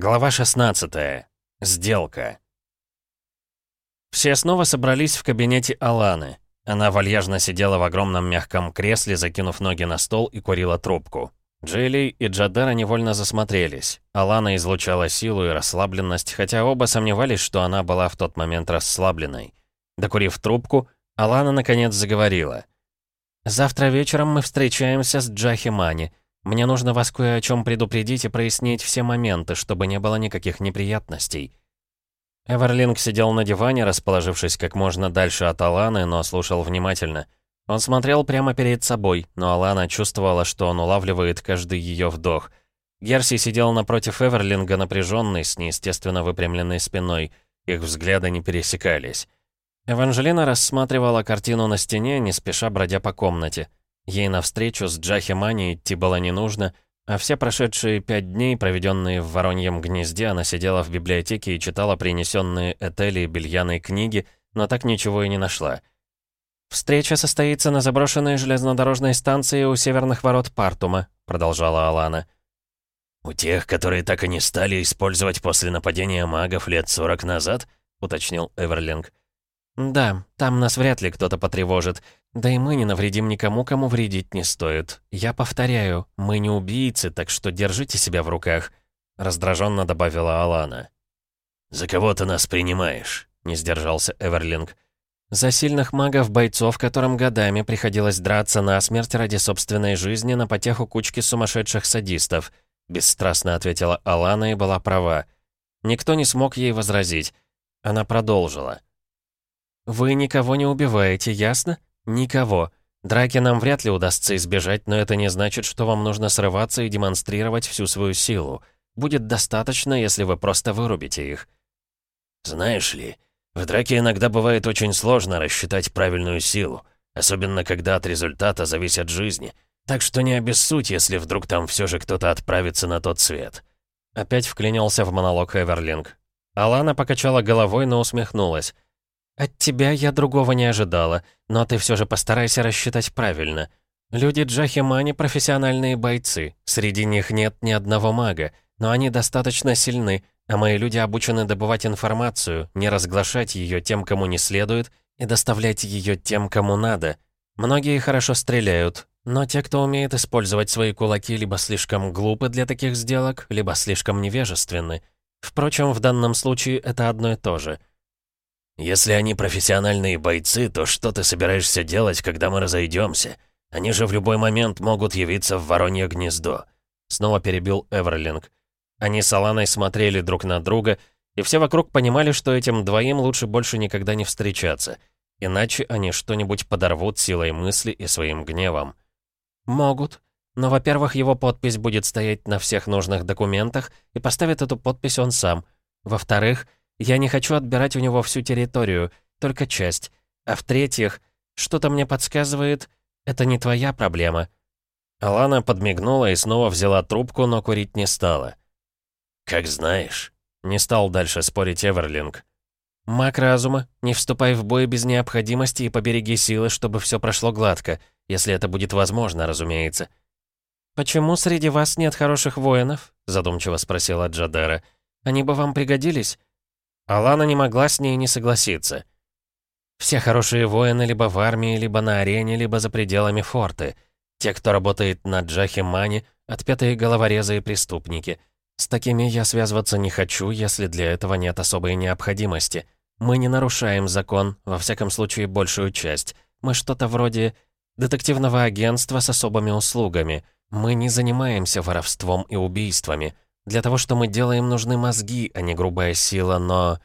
Глава 16. Сделка. Все снова собрались в кабинете Аланы. Она вальяжно сидела в огромном мягком кресле, закинув ноги на стол и курила трубку. Джейли и Джадера невольно засмотрелись. Алана излучала силу и расслабленность, хотя оба сомневались, что она была в тот момент расслабленной. Докурив трубку, Алана наконец заговорила. «Завтра вечером мы встречаемся с Джахи Мани. Мне нужно вас кое о чем предупредить и прояснить все моменты, чтобы не было никаких неприятностей». Эверлинг сидел на диване, расположившись как можно дальше от Аланы, но слушал внимательно. Он смотрел прямо перед собой, но Алана чувствовала, что он улавливает каждый ее вдох. Герси сидел напротив Эверлинга, напряженный, с неестественно выпрямленной спиной. Их взгляды не пересекались. Эванжелина рассматривала картину на стене, не спеша бродя по комнате. Ей навстречу с Джахи Мани идти было не нужно, а все прошедшие пять дней, проведенные в Вороньем гнезде, она сидела в библиотеке и читала принесенные Этели Бельяной книги, но так ничего и не нашла. «Встреча состоится на заброшенной железнодорожной станции у северных ворот Партума», продолжала Алана. «У тех, которые так и не стали использовать после нападения магов лет сорок назад?» уточнил Эверлинг. «Да, там нас вряд ли кто-то потревожит. Да и мы не навредим никому, кому вредить не стоит. Я повторяю, мы не убийцы, так что держите себя в руках», — раздраженно добавила Алана. «За кого ты нас принимаешь?» — не сдержался Эверлинг. «За сильных магов-бойцов, которым годами приходилось драться насмерть ради собственной жизни на потеху кучки сумасшедших садистов», — бесстрастно ответила Алана и была права. Никто не смог ей возразить. Она продолжила. «Вы никого не убиваете, ясно? Никого. Драки нам вряд ли удастся избежать, но это не значит, что вам нужно срываться и демонстрировать всю свою силу. Будет достаточно, если вы просто вырубите их». «Знаешь ли, в драке иногда бывает очень сложно рассчитать правильную силу, особенно когда от результата зависят жизни. Так что не обессудь, если вдруг там все же кто-то отправится на тот свет». Опять вклинился в монолог Эверлинг. Алана покачала головой, но усмехнулась. «От тебя я другого не ожидала, но ты все же постарайся рассчитать правильно. Люди Джахимани — профессиональные бойцы, среди них нет ни одного мага, но они достаточно сильны, а мои люди обучены добывать информацию, не разглашать ее тем, кому не следует, и доставлять ее тем, кому надо. Многие хорошо стреляют, но те, кто умеет использовать свои кулаки, либо слишком глупы для таких сделок, либо слишком невежественны. Впрочем, в данном случае это одно и то же — «Если они профессиональные бойцы, то что ты собираешься делать, когда мы разойдемся? Они же в любой момент могут явиться в Воронье гнездо», — снова перебил Эверлинг. Они с Аланой смотрели друг на друга, и все вокруг понимали, что этим двоим лучше больше никогда не встречаться, иначе они что-нибудь подорвут силой мысли и своим гневом. «Могут», но, во-первых, его подпись будет стоять на всех нужных документах, и поставит эту подпись он сам. Во-вторых, я не хочу отбирать у него всю территорию, только часть. А в-третьих, что-то мне подсказывает, это не твоя проблема». Алана подмигнула и снова взяла трубку, но курить не стала. «Как знаешь», — не стал дальше спорить Эверлинг. «Маг разума, не вступай в бой без необходимости и побереги силы, чтобы все прошло гладко, если это будет возможно, разумеется». «Почему среди вас нет хороших воинов?» — задумчиво спросила Джадера. «Они бы вам пригодились?» Алана не могла с ней не согласиться. Все хорошие воины либо в армии, либо на арене, либо за пределами форты. Те, кто работает на Джахе Мани, отпетые головорезы и преступники. С такими я связываться не хочу, если для этого нет особой необходимости. Мы не нарушаем закон, во всяком случае большую часть. Мы что-то вроде детективного агентства с особыми услугами. Мы не занимаемся воровством и убийствами. Для того, что мы делаем, нужны мозги, а не грубая сила, но...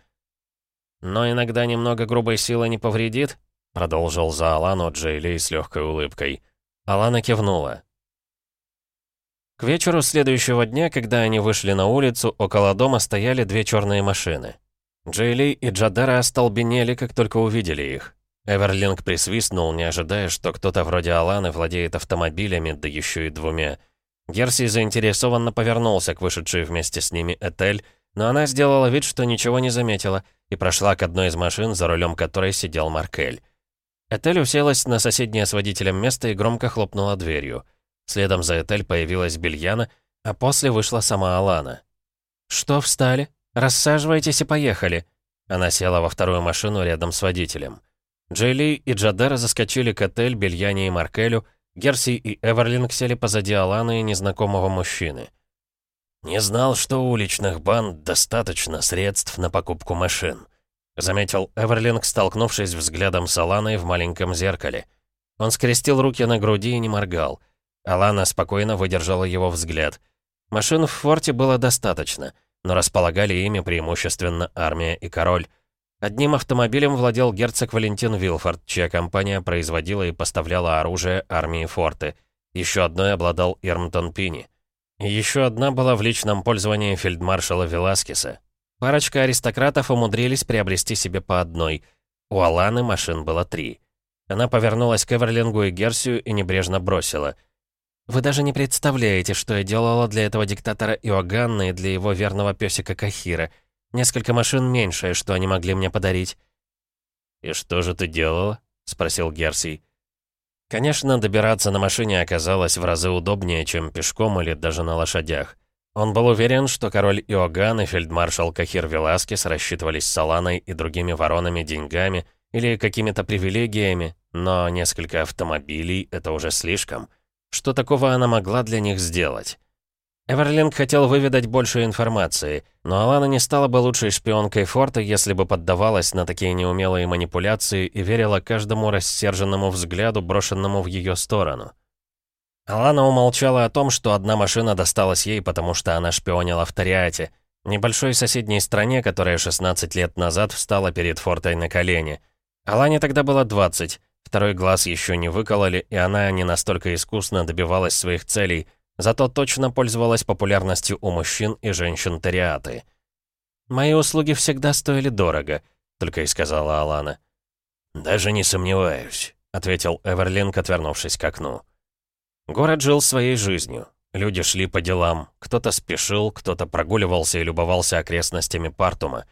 «Но иногда немного грубой силы не повредит?» Продолжил за Алану Джейли с легкой улыбкой. Алана кивнула. К вечеру следующего дня, когда они вышли на улицу, около дома стояли две черные машины. Джейли и Джадера остолбенели, как только увидели их. Эверлинг присвистнул, не ожидая, что кто-то вроде Аланы владеет автомобилями, да еще и двумя. Герси заинтересованно повернулся к вышедшей вместе с ними Этель, но она сделала вид, что ничего не заметила, и прошла к одной из машин, за рулем которой сидел Маркель. Этель уселась на соседнее с водителем место и громко хлопнула дверью. Следом за Этель появилась Бельяна, а после вышла сама Алана. «Что встали? Рассаживайтесь и поехали». Она села во вторую машину рядом с водителем. Джейли и Джадера заскочили к отель Бельяне и Маркелю, Герси и Эверлинг сели позади Аланы и незнакомого мужчины. «Не знал, что у уличных банд достаточно средств на покупку машин», заметил Эверлинг, столкнувшись взглядом с Аланой в маленьком зеркале. Он скрестил руки на груди и не моргал. Алана спокойно выдержала его взгляд. Машин в форте было достаточно, но располагали ими преимущественно армия и король. Одним автомобилем владел герцог Валентин Вилфорд, чья компания производила и поставляла оружие армии форты. Еще одной обладал Ирмтон Пини. Еще одна была в личном пользовании фельдмаршала Веласкеса. Парочка аристократов умудрились приобрести себе по одной. У Аланы машин было три. Она повернулась к Эверлингу и Герсию и небрежно бросила. «Вы даже не представляете, что я делала для этого диктатора Иоганна и для его верного песика Кахира. Несколько машин меньше, что они могли мне подарить». «И что же ты делала?» — спросил Герсий. Конечно, добираться на машине оказалось в разы удобнее, чем пешком или даже на лошадях. Он был уверен, что король Иоганн и фельдмаршал Кахир Веласкес рассчитывались с Аланой и другими воронами деньгами или какими-то привилегиями, но несколько автомобилей — это уже слишком. Что такого она могла для них сделать? Эверлинг хотел выведать больше информации, но Алана не стала бы лучшей шпионкой форта, если бы поддавалась на такие неумелые манипуляции и верила каждому рассерженному взгляду, брошенному в ее сторону. Алана умолчала о том, что одна машина досталась ей, потому что она шпионила в Тариате, небольшой соседней стране, которая 16 лет назад встала перед фортой на колени. Алане тогда было 20, второй глаз еще не выкололи, и она не настолько искусно добивалась своих целей — Зато точно пользовалась популярностью у мужчин и женщин Тариаты. «Мои услуги всегда стоили дорого», — только и сказала Алана. «Даже не сомневаюсь», — ответил Эверлинг, отвернувшись к окну. Город жил своей жизнью. Люди шли по делам. Кто-то спешил, кто-то прогуливался и любовался окрестностями Партума.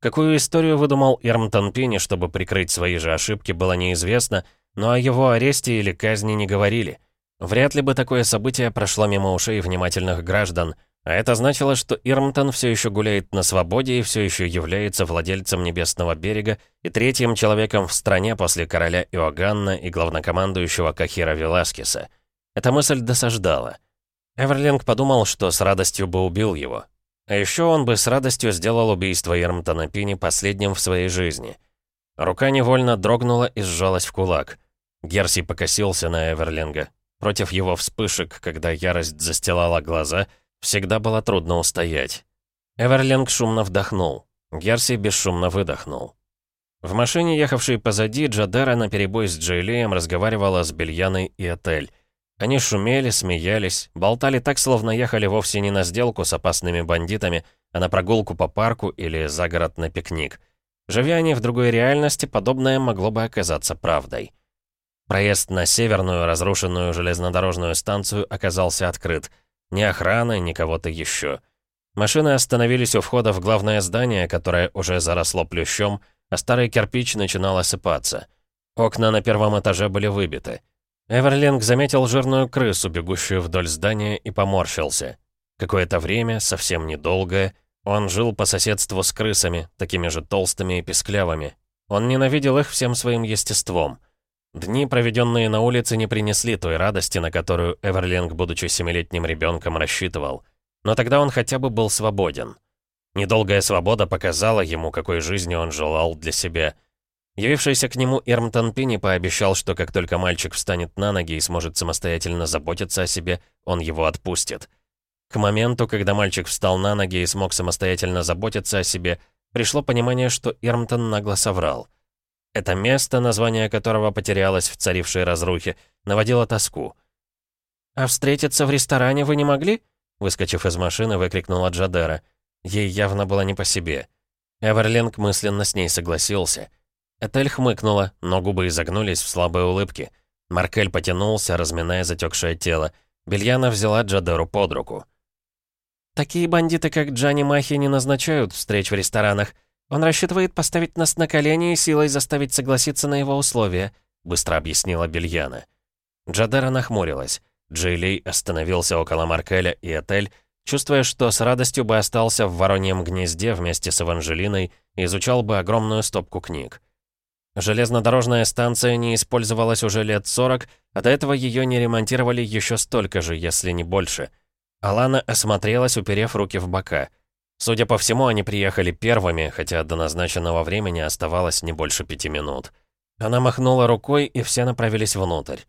Какую историю выдумал Ирмтон Пини, чтобы прикрыть свои же ошибки, было неизвестно, но о его аресте или казни не говорили. Вряд ли бы такое событие прошло мимо ушей внимательных граждан, а это значило, что Ирмтон все еще гуляет на свободе и все еще является владельцем Небесного берега и третьим человеком в стране после короля Иоганна и главнокомандующего Кахира Веласкеса. Эта мысль досаждала. Эверлинг подумал, что с радостью бы убил его. А еще он бы с радостью сделал убийство Ирмтона Пини последним в своей жизни. Рука невольно дрогнула и сжалась в кулак. Герси покосился на Эверлинга. Против его вспышек, когда ярость застилала глаза, всегда было трудно устоять. Эверлинг шумно вдохнул. Герси бесшумно выдохнул. В машине, ехавшей позади, Джадера наперебой с Джейлеем разговаривала с Бельяной и Отель. Они шумели, смеялись, болтали так, словно ехали вовсе не на сделку с опасными бандитами, а на прогулку по парку или за город на пикник. Живя они в другой реальности, подобное могло бы оказаться правдой. Проезд на северную разрушенную железнодорожную станцию оказался открыт. Ни охраны, ни кого-то еще. Машины остановились у входа в главное здание, которое уже заросло плющом, а старый кирпич начинал осыпаться. Окна на первом этаже были выбиты. Эверлинг заметил жирную крысу, бегущую вдоль здания, и поморщился. Какое-то время, совсем недолгое, он жил по соседству с крысами, такими же толстыми и песклявыми. Он ненавидел их всем своим естеством. Дни, проведенные на улице, не принесли той радости, на которую Эверлинг, будучи семилетним ребенком, рассчитывал. Но тогда он хотя бы был свободен. Недолгая свобода показала ему, какой жизни он желал для себя. Явившийся к нему Ирмтон Пини пообещал, что как только мальчик встанет на ноги и сможет самостоятельно заботиться о себе, он его отпустит. К моменту, когда мальчик встал на ноги и смог самостоятельно заботиться о себе, пришло понимание, что Ирмтон нагло соврал. Это место, название которого потерялось в царившей разрухе, наводило тоску. «А встретиться в ресторане вы не могли?» Выскочив из машины, выкрикнула Джадера. Ей явно было не по себе. Эверлинг мысленно с ней согласился. Этель хмыкнула, но губы изогнулись в слабой улыбке. Маркель потянулся, разминая затекшее тело. Бельяна взяла Джадеру под руку. «Такие бандиты, как Джани Махи, не назначают встреч в ресторанах. «Он рассчитывает поставить нас на колени и силой заставить согласиться на его условия», — быстро объяснила Бельяна. Джадера нахмурилась. Джейлей остановился около Маркеля и Отель, чувствуя, что с радостью бы остался в Вороньем гнезде вместе с Эванжелиной и изучал бы огромную стопку книг. Железнодорожная станция не использовалась уже лет 40, а до этого ее не ремонтировали еще столько же, если не больше. Алана осмотрелась, уперев руки в бока. Судя по всему, они приехали первыми, хотя до назначенного времени оставалось не больше пяти минут. Она махнула рукой, и все направились внутрь.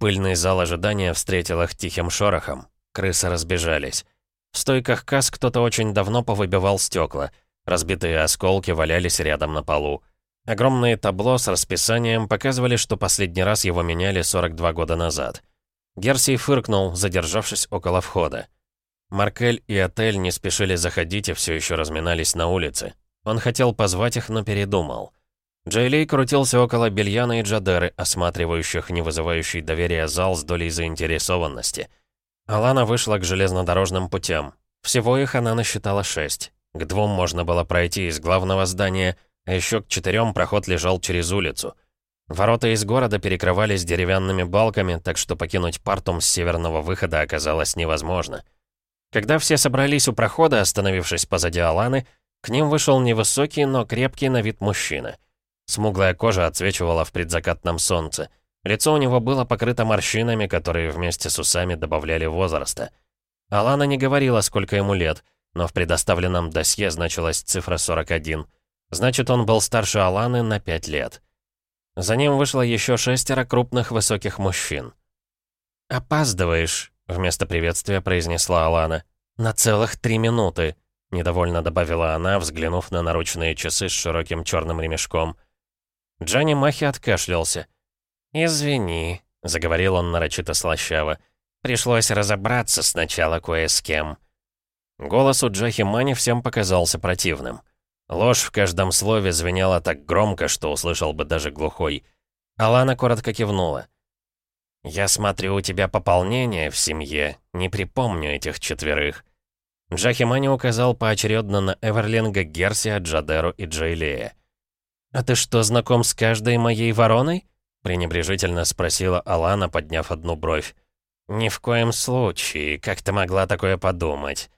Пыльный зал ожидания встретил их тихим шорохом. Крысы разбежались. В стойках касс кто-то очень давно повыбивал стекла. Разбитые осколки валялись рядом на полу. Огромные табло с расписанием показывали, что последний раз его меняли 42 года назад. Герсий фыркнул, задержавшись около входа. Маркель и Отель не спешили заходить и все еще разминались на улице. Он хотел позвать их, но передумал. Джейлей крутился около Бельяна и Джадеры, осматривающих не вызывающий доверия зал с долей заинтересованности. Алана вышла к железнодорожным путям. Всего их она насчитала шесть. К двум можно было пройти из главного здания — а еще к четырем проход лежал через улицу. Ворота из города перекрывались деревянными балками, так что покинуть Партум с северного выхода оказалось невозможно. Когда все собрались у прохода, остановившись позади Аланы, к ним вышел невысокий, но крепкий на вид мужчина. Смуглая кожа отсвечивала в предзакатном солнце. Лицо у него было покрыто морщинами, которые вместе с усами добавляли возраста. Алана не говорила, сколько ему лет, но в предоставленном досье значилась цифра 41. Значит, он был старше Аланы на пять лет. За ним вышло еще шестеро крупных высоких мужчин. «Опаздываешь», — вместо приветствия произнесла Алана. «На целых три минуты», — недовольно добавила она, взглянув на наручные часы с широким черным ремешком. Джанни Махи откашлялся. «Извини», — заговорил он нарочито слащаво. «Пришлось разобраться сначала кое с кем». Голос у Джахи Мани всем показался противным. Ложь в каждом слове звенела так громко, что услышал бы даже глухой. Алана коротко кивнула. «Я смотрю, у тебя пополнение в семье. Не припомню этих четверых». Джахимани указал поочередно на Эверлинга, Герсия, Джадеру и Джейлея. «А ты что, знаком с каждой моей вороной?» пренебрежительно спросила Алана, подняв одну бровь. «Ни в коем случае. Как ты могла такое подумать?»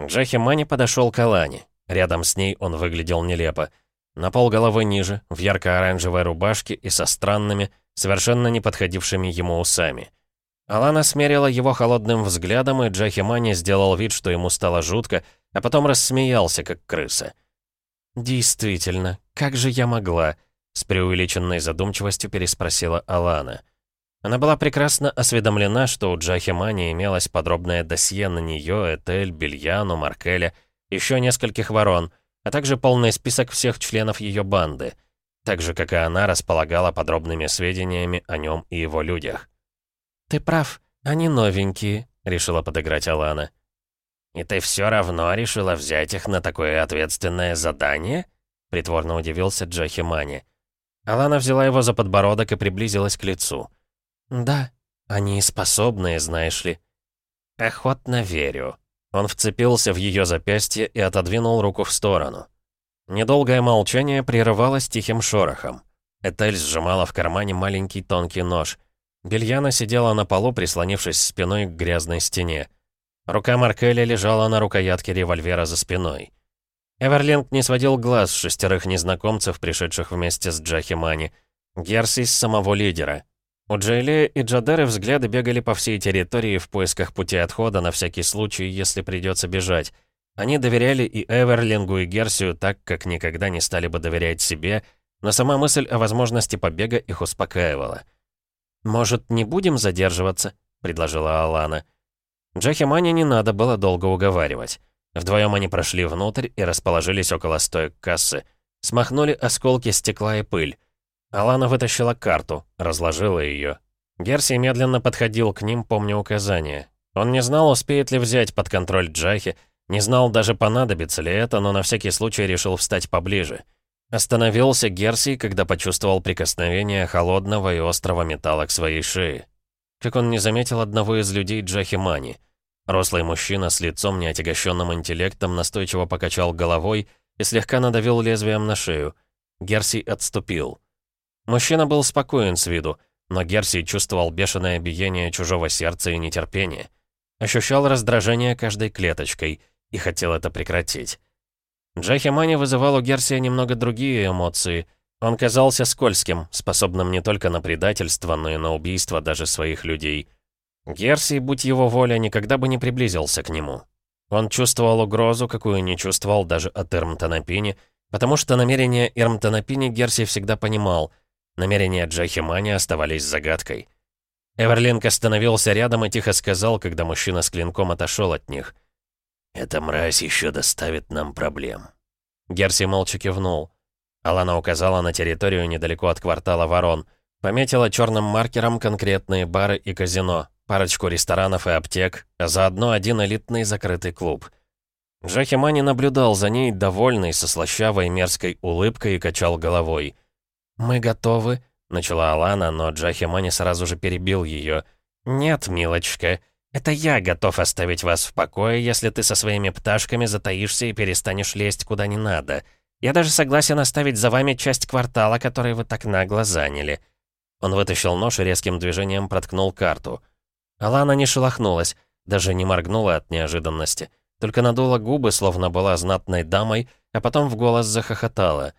Джахимани подошел к Алане. Рядом с ней он выглядел нелепо. На пол головы ниже, в ярко-оранжевой рубашке и со странными, совершенно не подходившими ему усами. Алана смерила его холодным взглядом, и Джахи Мани сделал вид, что ему стало жутко, а потом рассмеялся, как крыса. «Действительно, как же я могла?» С преувеличенной задумчивостью переспросила Алана. Она была прекрасно осведомлена, что у Джахи Мани имелось подробное досье на нее, Этель, Бельяну, Маркеля — еще нескольких ворон, а также полный список всех членов ее банды, так же, как и она располагала подробными сведениями о нем и его людях. «Ты прав, они новенькие», — решила подыграть Алана. «И ты все равно решила взять их на такое ответственное задание?» — притворно удивился Джахи Мани. Алана взяла его за подбородок и приблизилась к лицу. «Да, они способные, знаешь ли». «Охотно верю», он вцепился в ее запястье и отодвинул руку в сторону. Недолгое молчание прерывалось тихим шорохом. Этель сжимала в кармане маленький тонкий нож. Бельяна сидела на полу, прислонившись спиной к грязной стене. Рука Маркеля лежала на рукоятке револьвера за спиной. Эверлинг не сводил глаз с шестерых незнакомцев, пришедших вместе с Джахи Мани. Герси с самого лидера. У Джейле и Джадары взгляды бегали по всей территории в поисках пути отхода на всякий случай, если придется бежать. Они доверяли и Эверлингу, и Герсию так, как никогда не стали бы доверять себе, но сама мысль о возможности побега их успокаивала. «Может, не будем задерживаться?» — предложила Алана. Джахи Мане не надо было долго уговаривать. Вдвоем они прошли внутрь и расположились около стоек кассы. Смахнули осколки стекла и пыль. Алана вытащила карту, разложила ее. Герси медленно подходил к ним, помня указания. Он не знал, успеет ли взять под контроль Джахи, не знал даже, понадобится ли это, но на всякий случай решил встать поближе. Остановился Герси, когда почувствовал прикосновение холодного и острого металла к своей шее. Как он не заметил одного из людей Джахи Мани. Рослый мужчина с лицом, неотягощенным интеллектом, настойчиво покачал головой и слегка надавил лезвием на шею. Герси отступил. Мужчина был спокоен с виду, но Герси чувствовал бешеное биение чужого сердца и нетерпение. Ощущал раздражение каждой клеточкой и хотел это прекратить. Джахи Мани вызывал у Герсия немного другие эмоции. Он казался скользким, способным не только на предательство, но и на убийство даже своих людей. Герсий, будь его воля, никогда бы не приблизился к нему. Он чувствовал угрозу, какую не чувствовал даже от Ирмтанапини, потому что намерения Ирмтанапини Герсий всегда понимал. Намерения Джахи Мани оставались загадкой. Эверлинг остановился рядом и тихо сказал, когда мужчина с клинком отошел от них. «Эта мразь еще доставит нам проблем». Герси молча кивнул. Алана указала на территорию недалеко от квартала Ворон. Пометила черным маркером конкретные бары и казино, парочку ресторанов и аптек, а заодно один элитный закрытый клуб. Джахи Мани наблюдал за ней, довольный, со слащавой мерзкой улыбкой и качал головой. «Мы готовы», Начала Алана, но Джахимани сразу же перебил ее. «Нет, милочка, это я готов оставить вас в покое, если ты со своими пташками затаишься и перестанешь лезть куда не надо. Я даже согласен оставить за вами часть квартала, который вы так нагло заняли». Он вытащил нож и резким движением проткнул карту. Алана не шелохнулась, даже не моргнула от неожиданности, только надула губы, словно была знатной дамой, а потом в голос захохотала.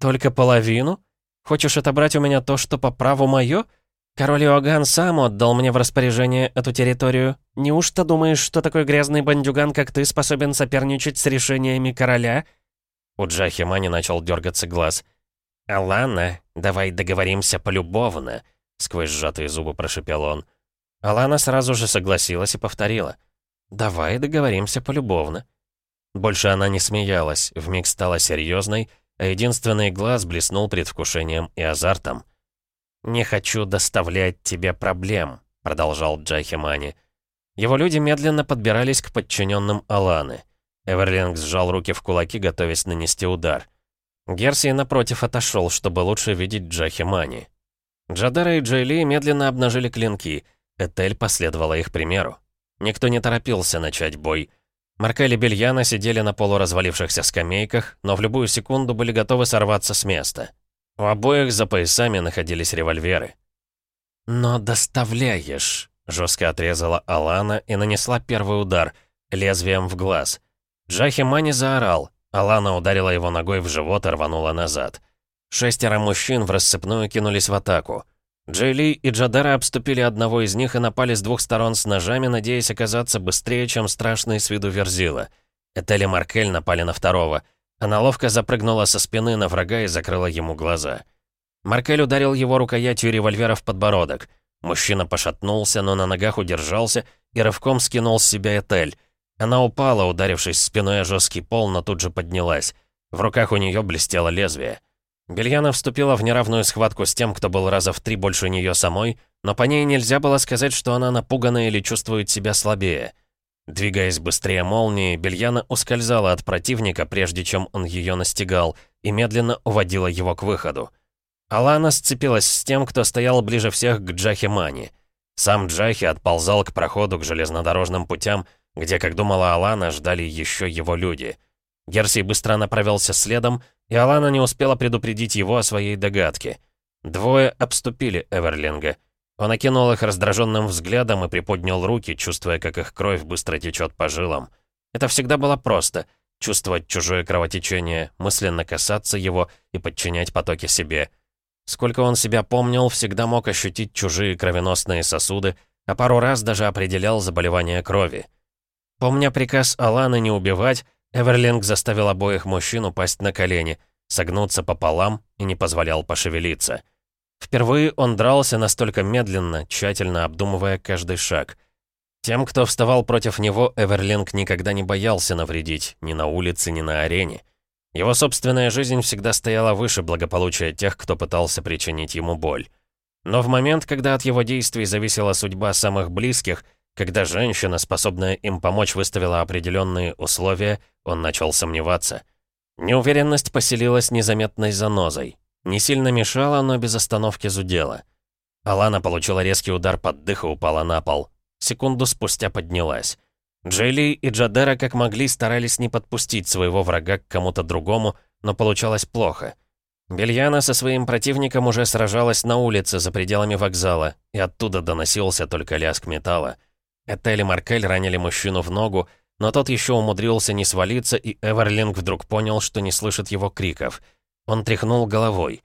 «Только половину?» Хочешь отобрать у меня то, что по праву мое? Король Иоганн сам отдал мне в распоряжение эту территорию. Неужто думаешь, что такой грязный бандюган, как ты, способен соперничать с решениями короля?» У Джахи Мани начал дергаться глаз. «Алана, давай договоримся полюбовно», — сквозь сжатые зубы прошипел он. Алана сразу же согласилась и повторила. «Давай договоримся полюбовно». Больше она не смеялась, вмиг стала серьезной а единственный глаз блеснул предвкушением и азартом. «Не хочу доставлять тебе проблем», — продолжал Джахимани. Его люди медленно подбирались к подчиненным Аланы. Эверлинг сжал руки в кулаки, готовясь нанести удар. Герси, напротив, отошел, чтобы лучше видеть Джахимани. Джадара и Джейли медленно обнажили клинки. Этель последовала их примеру. Никто не торопился начать бой. Маркель и Бельяна сидели на полуразвалившихся скамейках, но в любую секунду были готовы сорваться с места. У обоих за поясами находились револьверы. «Но доставляешь», — жестко отрезала Алана и нанесла первый удар, лезвием в глаз. Джахи Мани заорал. Алана ударила его ногой в живот и рванула назад. Шестеро мужчин в рассыпную кинулись в атаку. Джейли и Джадара обступили одного из них и напали с двух сторон с ножами, надеясь оказаться быстрее, чем страшный с виду Верзила. Этель Маркель напали на второго. Она ловко запрыгнула со спины на врага и закрыла ему глаза. Маркель ударил его рукоятью револьвера в подбородок. Мужчина пошатнулся, но на ногах удержался и рывком скинул с себя Этель. Она упала, ударившись спиной о жесткий пол, но тут же поднялась. В руках у нее блестело лезвие. Бельяна вступила в неравную схватку с тем, кто был раза в три больше нее самой, но по ней нельзя было сказать, что она напугана или чувствует себя слабее. Двигаясь быстрее молнии, Бельяна ускользала от противника, прежде чем он ее настигал, и медленно уводила его к выходу. Алана сцепилась с тем, кто стоял ближе всех к Джахи Мани. Сам Джахи отползал к проходу к железнодорожным путям, где, как думала Алана, ждали еще его люди — Герсий быстро направился следом, и Алана не успела предупредить его о своей догадке. Двое обступили Эверлинга. Он окинул их раздраженным взглядом и приподнял руки, чувствуя, как их кровь быстро течет по жилам. Это всегда было просто — чувствовать чужое кровотечение, мысленно касаться его и подчинять потоки себе. Сколько он себя помнил, всегда мог ощутить чужие кровеносные сосуды, а пару раз даже определял заболевание крови. Помня приказ Аланы не убивать, Эверлинг заставил обоих мужчин упасть на колени, согнуться пополам и не позволял пошевелиться. Впервые он дрался настолько медленно, тщательно обдумывая каждый шаг. Тем, кто вставал против него, Эверлинг никогда не боялся навредить, ни на улице, ни на арене. Его собственная жизнь всегда стояла выше благополучия тех, кто пытался причинить ему боль. Но в момент, когда от его действий зависела судьба самых близких, когда женщина, способная им помочь, выставила определенные условия, он начал сомневаться. Неуверенность поселилась незаметной занозой. Не сильно мешала, но без остановки зудела. Алана получила резкий удар под дых и упала на пол. Секунду спустя поднялась. Джейли и Джадера как могли старались не подпустить своего врага к кому-то другому, но получалось плохо. Бельяна со своим противником уже сражалась на улице за пределами вокзала, и оттуда доносился только лязг металла. Этель и Маркель ранили мужчину в ногу, но тот еще умудрился не свалиться, и Эверлинг вдруг понял, что не слышит его криков. Он тряхнул головой.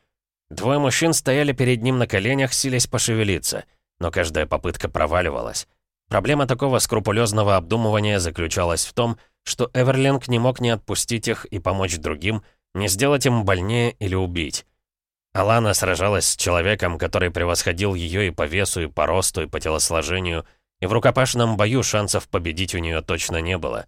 Двое мужчин стояли перед ним на коленях, силясь пошевелиться, но каждая попытка проваливалась. Проблема такого скрупулезного обдумывания заключалась в том, что Эверлинг не мог не отпустить их и помочь другим, не сделать им больнее или убить. Алана сражалась с человеком, который превосходил ее и по весу, и по росту, и по телосложению, и в рукопашном бою шансов победить у нее точно не было.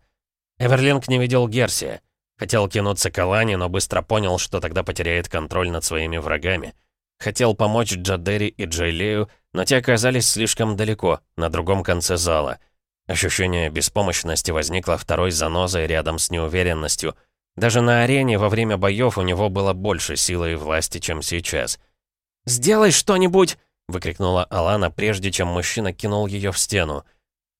Эверлинг не видел Герсия. Хотел кинуться к Алане, но быстро понял, что тогда потеряет контроль над своими врагами. Хотел помочь Джадери и Джейлею, но те оказались слишком далеко, на другом конце зала. Ощущение беспомощности возникло второй занозой рядом с неуверенностью. Даже на арене во время боев у него было больше силы и власти, чем сейчас. «Сделай что-нибудь!» — выкрикнула Алана, прежде чем мужчина кинул ее в стену.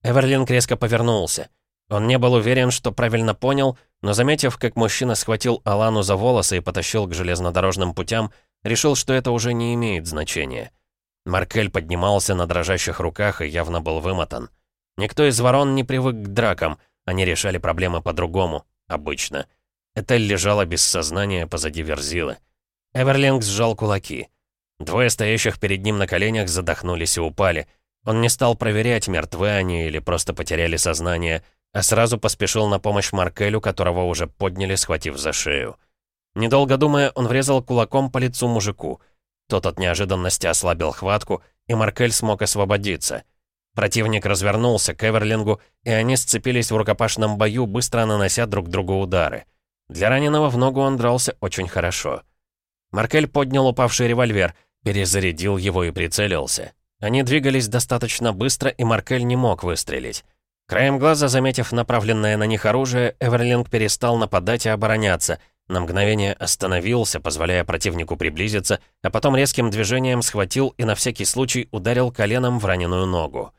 Эверлинг резко повернулся. Он не был уверен, что правильно понял, но заметив, как мужчина схватил Алану за волосы и потащил к железнодорожным путям, решил, что это уже не имеет значения. Маркель поднимался на дрожащих руках и явно был вымотан. Никто из ворон не привык к дракам, они решали проблемы по-другому, обычно. Этель лежала без сознания позади Верзилы. Эверлинг сжал кулаки. Двое стоящих перед ним на коленях задохнулись и упали. Он не стал проверять, мертвы они или просто потеряли сознание, а сразу поспешил на помощь Маркелю, которого уже подняли, схватив за шею. Недолго думая, он врезал кулаком по лицу мужику. Тот от неожиданности ослабил хватку, и Маркель смог освободиться. Противник развернулся к Эверлингу, и они сцепились в рукопашном бою, быстро нанося друг другу удары. Для раненого в ногу он дрался очень хорошо. Маркель поднял упавший револьвер — перезарядил его и прицелился. Они двигались достаточно быстро, и Маркель не мог выстрелить. Краем глаза, заметив направленное на них оружие, Эверлинг перестал нападать и обороняться, на мгновение остановился, позволяя противнику приблизиться, а потом резким движением схватил и на всякий случай ударил коленом в раненую ногу.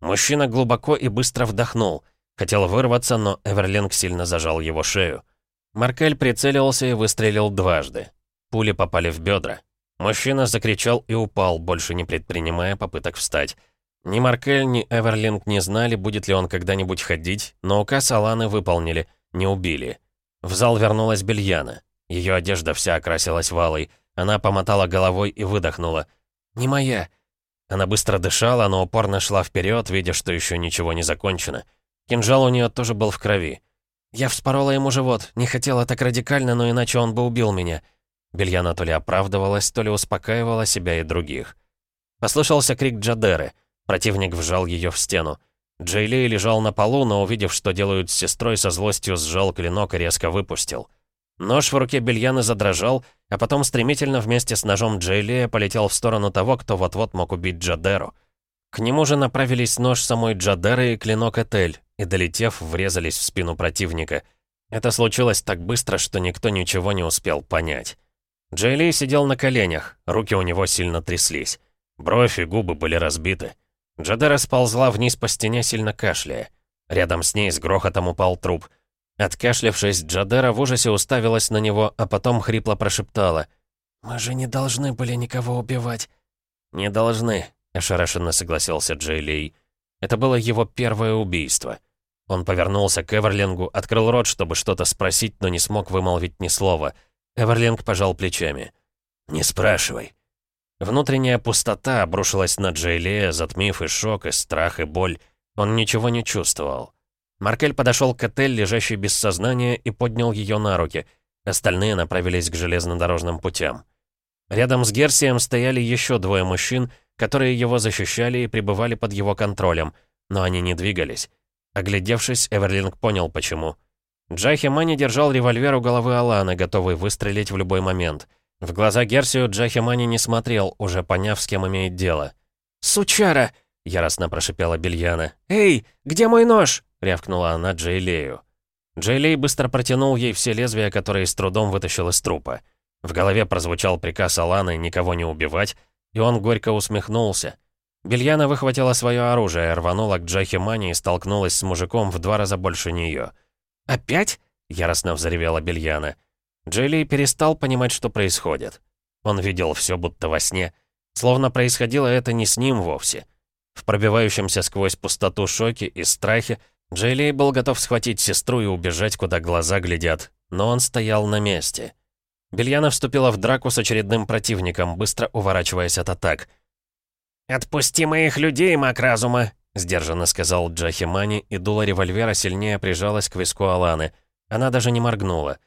Мужчина глубоко и быстро вдохнул. Хотел вырваться, но Эверлинг сильно зажал его шею. Маркель прицелился и выстрелил дважды. Пули попали в бедра. Мужчина закричал и упал, больше не предпринимая попыток встать. Ни Маркель, ни Эверлинг не знали, будет ли он когда-нибудь ходить, но указ Аланы выполнили, не убили. В зал вернулась Бельяна. Ее одежда вся окрасилась валой. Она помотала головой и выдохнула. «Не моя». Она быстро дышала, но упорно шла вперед, видя, что еще ничего не закончено. Кинжал у нее тоже был в крови. «Я вспорола ему живот. Не хотела так радикально, но иначе он бы убил меня. Бельяна то ли оправдывалась, то ли успокаивала себя и других. Послышался крик Джадеры. Противник вжал ее в стену. Джейлей лежал на полу, но увидев, что делают с сестрой, со злостью сжал клинок и резко выпустил. Нож в руке Бельяны задрожал, а потом стремительно вместе с ножом Джейлея полетел в сторону того, кто вот-вот мог убить Джадеру. К нему же направились нож самой Джадеры и клинок Этель, и, долетев, врезались в спину противника. Это случилось так быстро, что никто ничего не успел понять. Джейли сидел на коленях, руки у него сильно тряслись. Бровь и губы были разбиты. Джадера сползла вниз по стене, сильно кашляя. Рядом с ней с грохотом упал труп. Откашлявшись, Джадера в ужасе уставилась на него, а потом хрипло прошептала. «Мы же не должны были никого убивать». «Не должны», — ошарашенно согласился Джейлей. Это было его первое убийство. Он повернулся к Эверлингу, открыл рот, чтобы что-то спросить, но не смог вымолвить ни слова — Эверлинг пожал плечами. «Не спрашивай». Внутренняя пустота обрушилась на Джейлея, затмив и шок, и страх, и боль. Он ничего не чувствовал. Маркель подошел к Этель, лежащей без сознания, и поднял ее на руки. Остальные направились к железнодорожным путям. Рядом с Герсием стояли еще двое мужчин, которые его защищали и пребывали под его контролем, но они не двигались. Оглядевшись, Эверлинг понял, почему. Джахи Мани держал револьвер у головы Аланы, готовый выстрелить в любой момент. В глаза Герсию Джахи Мани не смотрел, уже поняв, с кем имеет дело. «Сучара!» — яростно прошипела Бельяна. «Эй, где мой нож?» — рявкнула она Джейлею. Джейлей быстро протянул ей все лезвия, которые с трудом вытащил из трупа. В голове прозвучал приказ Аланы никого не убивать, и он горько усмехнулся. Бельяна выхватила свое оружие, рванула к Джахи Мани и столкнулась с мужиком в два раза больше нее. «Опять?» — яростно взревела Бельяна. Джейли перестал понимать, что происходит. Он видел все будто во сне. Словно происходило это не с ним вовсе. В пробивающемся сквозь пустоту шоке и страхе Джейлей был готов схватить сестру и убежать, куда глаза глядят, но он стоял на месте. Бельяна вступила в драку с очередным противником, быстро уворачиваясь от атак. «Отпусти моих людей, маг разума!» — сдержанно сказал Джахи Мани, и дуло револьвера сильнее прижалась к виску Аланы. Она даже не моргнула.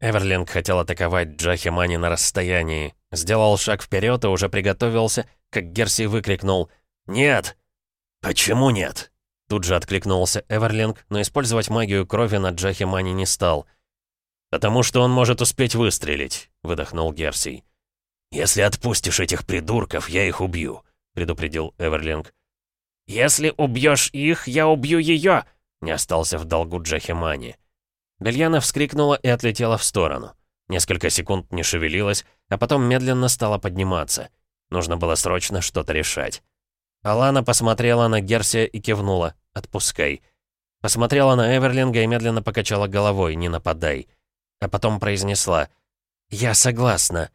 Эверлинг хотел атаковать Джахи Мани на расстоянии. Сделал шаг вперед и уже приготовился, как Герси выкрикнул «Нет!» «Почему нет?» Тут же откликнулся Эверлинг, но использовать магию крови на Джахи Мани не стал. «Потому что он может успеть выстрелить», — выдохнул Герсий. «Если отпустишь этих придурков, я их убью», — предупредил Эверлинг. «Если убьешь их, я убью ее!» — не остался в долгу Джахи Мани. Бельяна вскрикнула и отлетела в сторону. Несколько секунд не шевелилась, а потом медленно стала подниматься. Нужно было срочно что-то решать. Алана посмотрела на Герсия и кивнула. «Отпускай». Посмотрела на Эверлинга и медленно покачала головой. «Не нападай». А потом произнесла. «Я согласна».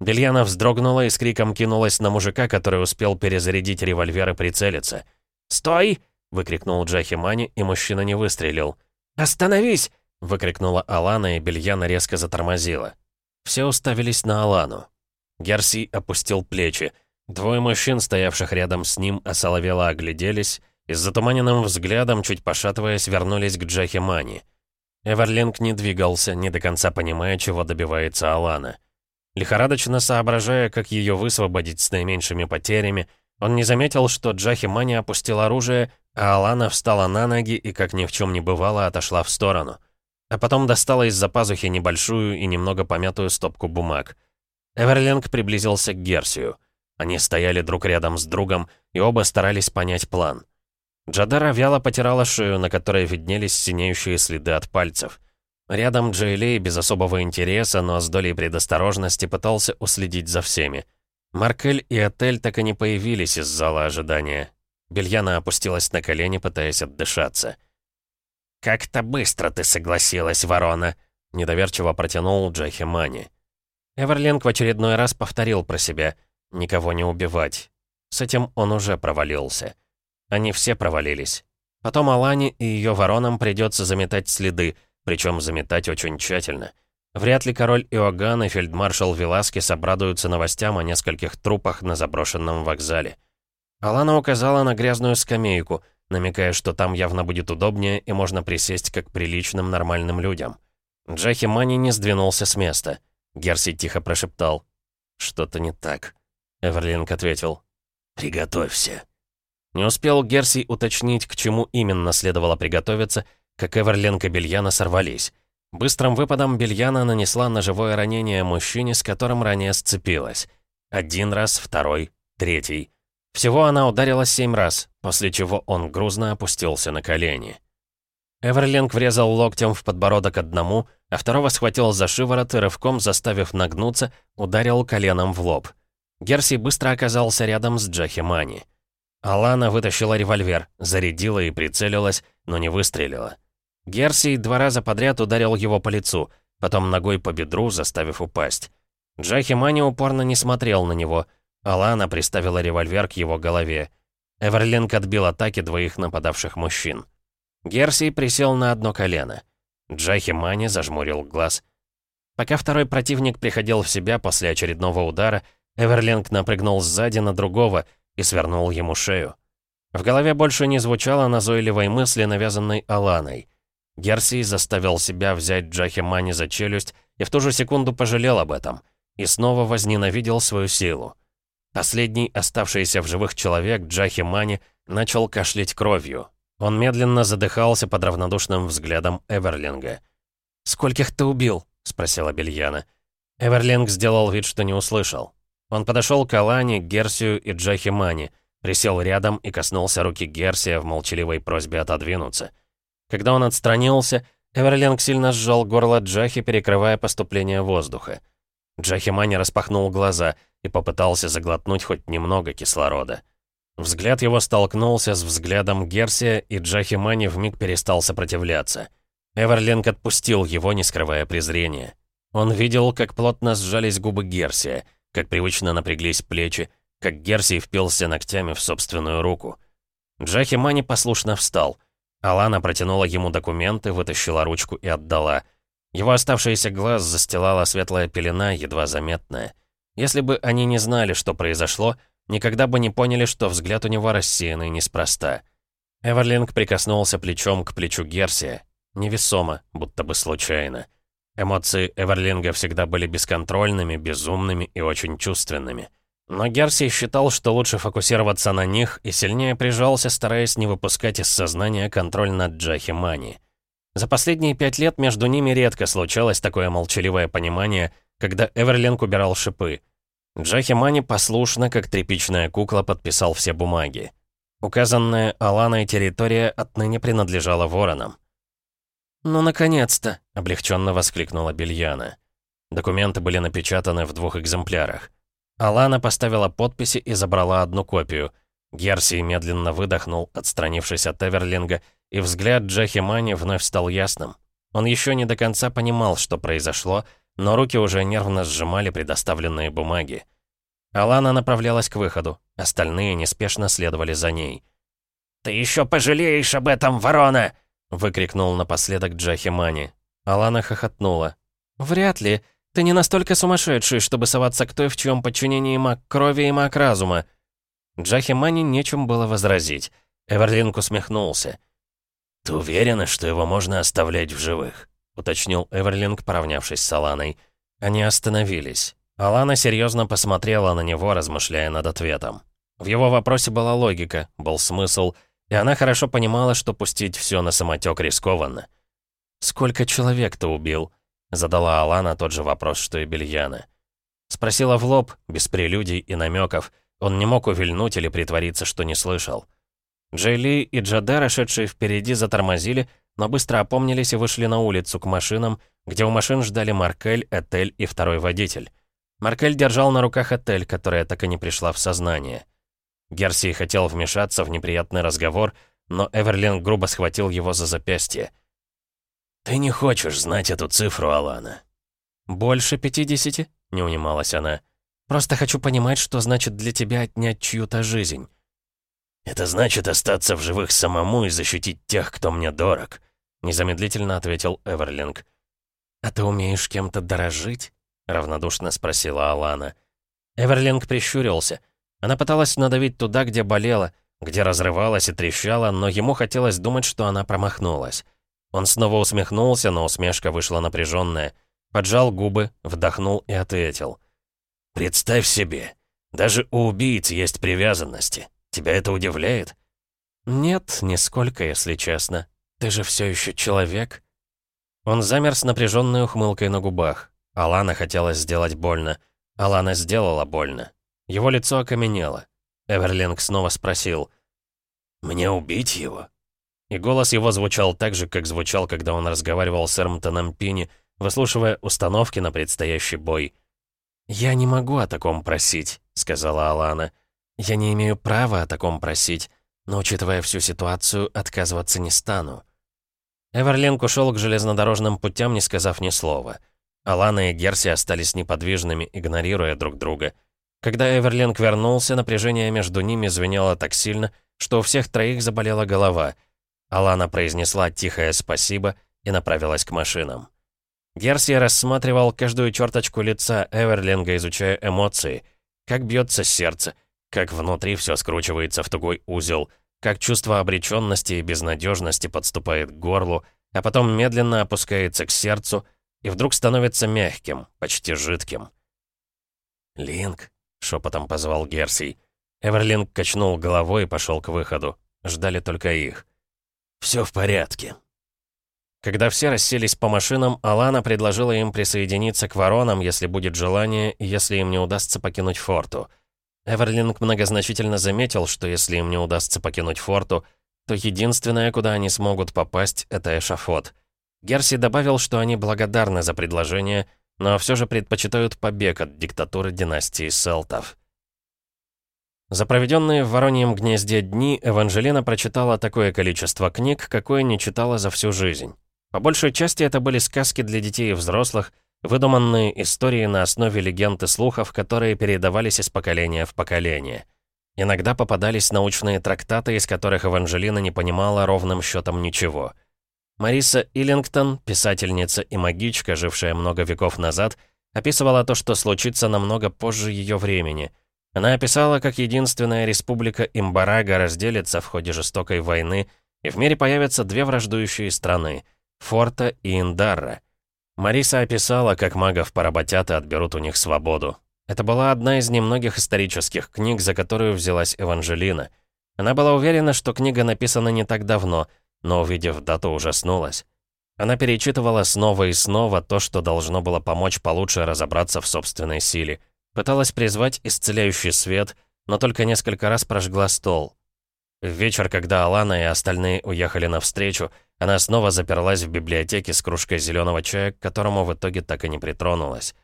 Бельяна вздрогнула и с криком кинулась на мужика, который успел перезарядить револьвер и прицелиться. «Стой!» — выкрикнул Джахи Мани, и мужчина не выстрелил. «Остановись!» — выкрикнула Алана, и Бельяна резко затормозила. Все уставились на Алану. Герси опустил плечи. Двое мужчин, стоявших рядом с ним, осоловело огляделись и с затуманенным взглядом, чуть пошатываясь, вернулись к Джахи Мани. Эверлинг не двигался, не до конца понимая, чего добивается Алана. Лихорадочно соображая, как ее высвободить с наименьшими потерями, он не заметил, что Джахи Мани опустил оружие а Алана встала на ноги и, как ни в чем не бывало, отошла в сторону. А потом достала из-за пазухи небольшую и немного помятую стопку бумаг. Эверлинг приблизился к Герсию. Они стояли друг рядом с другом, и оба старались понять план. Джадара вяло потирала шею, на которой виднелись синеющие следы от пальцев. Рядом Джейлей без особого интереса, но с долей предосторожности пытался уследить за всеми. Маркель и Отель так и не появились из зала ожидания. Бельяна опустилась на колени, пытаясь отдышаться. «Как-то быстро ты согласилась, ворона!» — недоверчиво протянул Джахи Мани. Эверлинг в очередной раз повторил про себя «никого не убивать». С этим он уже провалился. Они все провалились. Потом Алане и ее воронам придется заметать следы, причем заметать очень тщательно. Вряд ли король Иоганн и фельдмаршал Веласкес обрадуются новостям о нескольких трупах на заброшенном вокзале. Алана указала на грязную скамейку, намекая, что там явно будет удобнее и можно присесть как приличным нормальным людям. Джахи Мани не сдвинулся с места. Герси тихо прошептал. «Что-то не так». Эверлинг ответил. «Приготовься». Не успел Герси уточнить, к чему именно следовало приготовиться, как Эверлинг и Бельяна сорвались. Быстрым выпадом Бельяна нанесла ножевое ранение мужчине, с которым ранее сцепилась. Один раз, второй, третий. Всего она ударила семь раз, после чего он грузно опустился на колени. Эверлинг врезал локтем в подбородок одному, а второго схватил за шиворот и рывком, заставив нагнуться, ударил коленом в лоб. Герси быстро оказался рядом с Джахи Мани. Алана вытащила револьвер, зарядила и прицелилась, но не выстрелила. Герси два раза подряд ударил его по лицу, потом ногой по бедру, заставив упасть. Джахи Мани упорно не смотрел на него — Алана приставила револьвер к его голове. Эверлинг отбил атаки двоих нападавших мужчин. Герси присел на одно колено. Джахи Мани зажмурил глаз. Пока второй противник приходил в себя после очередного удара, Эверлинг напрыгнул сзади на другого и свернул ему шею. В голове больше не звучало назойливой мысли, навязанной Аланой. Герси заставил себя взять Джахи Мани за челюсть и в ту же секунду пожалел об этом. И снова возненавидел свою силу. Последний оставшийся в живых человек, Джахи Мани, начал кашлять кровью. Он медленно задыхался под равнодушным взглядом Эверлинга. «Скольких ты убил?» — спросила Бельяна. Эверлинг сделал вид, что не услышал. Он подошел к Алане, Герсию и Джахи Мани, присел рядом и коснулся руки Герсия в молчаливой просьбе отодвинуться. Когда он отстранился, Эверлинг сильно сжал горло Джахи, перекрывая поступление воздуха. Джахи Мани распахнул глаза — и попытался заглотнуть хоть немного кислорода. Взгляд его столкнулся с взглядом Герсия, и Джахи Мани вмиг перестал сопротивляться. Эверлинг отпустил его, не скрывая презрения. Он видел, как плотно сжались губы Герсия, как привычно напряглись плечи, как Герсий впился ногтями в собственную руку. Джахи Мани послушно встал. Алана протянула ему документы, вытащила ручку и отдала. Его оставшийся глаз застилала светлая пелена, едва заметная. Если бы они не знали, что произошло, никогда бы не поняли, что взгляд у него рассеянный неспроста. Эверлинг прикоснулся плечом к плечу Герсия. Невесомо, будто бы случайно. Эмоции Эверлинга всегда были бесконтрольными, безумными и очень чувственными. Но Герси считал, что лучше фокусироваться на них и сильнее прижался, стараясь не выпускать из сознания контроль над Джахи Мани. За последние пять лет между ними редко случалось такое молчаливое понимание, когда Эверлинг убирал шипы. Джахи Мани послушно, как тряпичная кукла, подписал все бумаги. Указанная Аланой территория отныне принадлежала воронам. «Ну, наконец-то!» — облегченно воскликнула Бельяна. Документы были напечатаны в двух экземплярах. Алана поставила подписи и забрала одну копию. Герси медленно выдохнул, отстранившись от Эверлинга, и взгляд Джахи Мани вновь стал ясным. Он еще не до конца понимал, что произошло, но руки уже нервно сжимали предоставленные бумаги. Алана направлялась к выходу, остальные неспешно следовали за ней. «Ты еще пожалеешь об этом, ворона!» — выкрикнул напоследок Джахи Мани. Алана хохотнула. «Вряд ли. Ты не настолько сумасшедший, чтобы соваться к той, в чьем подчинении маг крови и маг разума». Джахи Мани нечем было возразить. Эверлинг усмехнулся. «Ты уверена, что его можно оставлять в живых?» — уточнил Эверлинг, поравнявшись с Аланой. Они остановились. Алана серьезно посмотрела на него, размышляя над ответом. В его вопросе была логика, был смысл, и она хорошо понимала, что пустить все на самотек рискованно. «Сколько человек ты убил?» Задала Алана тот же вопрос, что и Бельяна. Спросила в лоб, без прелюдий и намеков. Он не мог увильнуть или притвориться, что не слышал. Джейли и Джадера, шедшие впереди, затормозили, но быстро опомнились и вышли на улицу к машинам, где у машин ждали Маркель, Этель и второй водитель. Маркель держал на руках Этель, которая так и не пришла в сознание. Герси хотел вмешаться в неприятный разговор, но Эверлин грубо схватил его за запястье. «Ты не хочешь знать эту цифру, Алана?» «Больше пятидесяти?» — не унималась она. «Просто хочу понимать, что значит для тебя отнять чью-то жизнь». «Это значит остаться в живых самому и защитить тех, кто мне дорог», — незамедлительно ответил Эверлинг. «А ты умеешь кем-то дорожить?» — равнодушно спросила Алана. Эверлинг прищурился. Она пыталась надавить туда, где болела, где разрывалась и трещала, но ему хотелось думать, что она промахнулась. Он снова усмехнулся, но усмешка вышла напряженная. Поджал губы, вдохнул и ответил. «Представь себе, даже у убийц есть привязанности. Тебя это удивляет?» «Нет, нисколько, если честно. Ты же все еще человек». Он замер с напряженной ухмылкой на губах. Алана хотела сделать больно. Алана сделала больно. Его лицо окаменело. Эверлинг снова спросил. «Мне убить его?» И голос его звучал так же, как звучал, когда он разговаривал с Эрмтоном Пини, выслушивая установки на предстоящий бой. «Я не могу о таком просить», — сказала Алана. «Я не имею права о таком просить, но, учитывая всю ситуацию, отказываться не стану». Эверлинг ушел к железнодорожным путям, не сказав ни слова. Алана и Герси остались неподвижными, игнорируя друг друга. Когда Эверлинг вернулся, напряжение между ними звенело так сильно, что у всех троих заболела голова — Алана произнесла тихое «спасибо» и направилась к машинам. Герси рассматривал каждую черточку лица Эверлинга, изучая эмоции. Как бьется сердце, как внутри все скручивается в тугой узел, как чувство обреченности и безнадежности подступает к горлу, а потом медленно опускается к сердцу и вдруг становится мягким, почти жидким. «Линк», — шепотом позвал Герсий. Эверлинг качнул головой и пошел к выходу. Ждали только их. «Все в порядке». Когда все расселись по машинам, Алана предложила им присоединиться к воронам, если будет желание, если им не удастся покинуть форту. Эверлинг многозначительно заметил, что если им не удастся покинуть форту, то единственное, куда они смогут попасть, это эшафот. Герси добавил, что они благодарны за предложение, но все же предпочитают побег от диктатуры династии Селтов. За проведенные в Вороньем гнезде дни Эванжелина прочитала такое количество книг, какое не читала за всю жизнь. По большей части это были сказки для детей и взрослых, Выдуманные истории на основе легенд и слухов, которые передавались из поколения в поколение. Иногда попадались научные трактаты, из которых Эванжелина не понимала ровным счетом ничего. Мариса Иллингтон, писательница и магичка, жившая много веков назад, описывала то, что случится намного позже ее времени. Она описала, как единственная республика Имбарага разделится в ходе жестокой войны, и в мире появятся две враждующие страны — Форта и Индарра. Мариса описала, как магов поработят и отберут у них свободу. Это была одна из немногих исторических книг, за которую взялась Эванжелина. Она была уверена, что книга написана не так давно, но, увидев дату, ужаснулась. Она перечитывала снова и снова то, что должно было помочь получше разобраться в собственной силе. Пыталась призвать исцеляющий свет, но только несколько раз прожгла стол. В вечер, когда Алана и остальные уехали навстречу, она снова заперлась в библиотеке с кружкой зеленого чая, к которому в итоге так и не притронулась.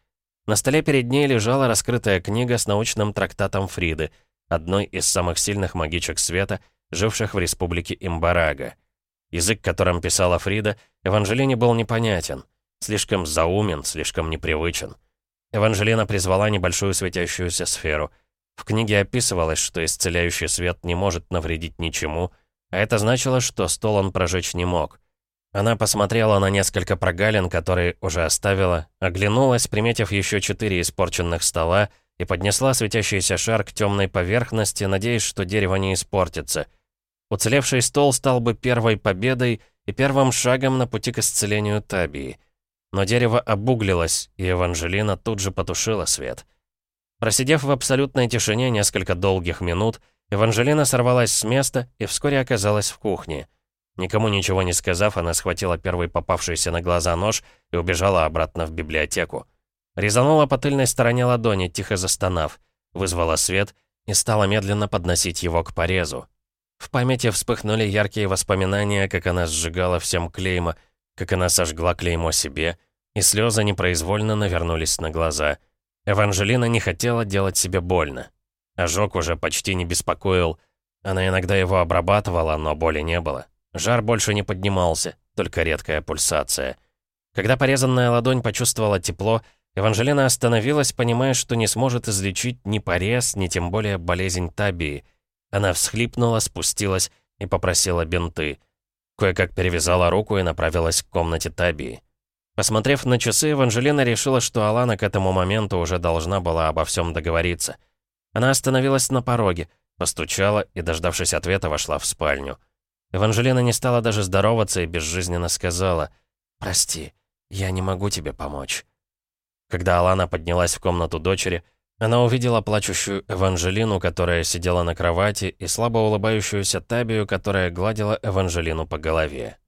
На столе перед ней лежала раскрытая книга с научным трактатом Фриды, одной из самых сильных магичек света, живших в республике Имбарага. Язык, которым писала Фрида, Эванжелине был непонятен. Слишком заумен, слишком непривычен. Эванжелина призвала небольшую светящуюся сферу. В книге описывалось, что исцеляющий свет не может навредить ничему, это значило, что стол он прожечь не мог. Она посмотрела на несколько прогалин, которые уже оставила, оглянулась, приметив еще четыре испорченных стола, и поднесла светящийся шар к темной поверхности, надеясь, что дерево не испортится. Уцелевший стол стал бы первой победой и первым шагом на пути к исцелению Табии. Но дерево обуглилось, и Эванжелина тут же потушила свет. Просидев в абсолютной тишине несколько долгих минут, Эванжелина сорвалась с места и вскоре оказалась в кухне — Никому ничего не сказав, она схватила первый попавшийся на глаза нож и убежала обратно в библиотеку. Резанула по тыльной стороне ладони, тихо застонав, вызвала свет и стала медленно подносить его к порезу. В памяти вспыхнули яркие воспоминания, как она сжигала всем клейма, как она сожгла клеймо себе, и слезы непроизвольно навернулись на глаза. Эванжелина не хотела делать себе больно. Ожог уже почти не беспокоил. Она иногда его обрабатывала, но боли не было. Жар больше не поднимался, только редкая пульсация. Когда порезанная ладонь почувствовала тепло, Эванжелина остановилась, понимая, что не сможет излечить ни порез, ни тем более болезнь табии. Она всхлипнула, спустилась и попросила бинты. Кое-как перевязала руку и направилась к комнате табии. Посмотрев на часы, Эванжелина решила, что Алана к этому моменту уже должна была обо всем договориться. Она остановилась на пороге, постучала и, дождавшись ответа, вошла в спальню. Эванжелина не стала даже здороваться и безжизненно сказала «Прости, я не могу тебе помочь». Когда Алана поднялась в комнату дочери, она увидела плачущую Эванжелину, которая сидела на кровати, и слабо улыбающуюся Табию, которая гладила Эванжелину по голове.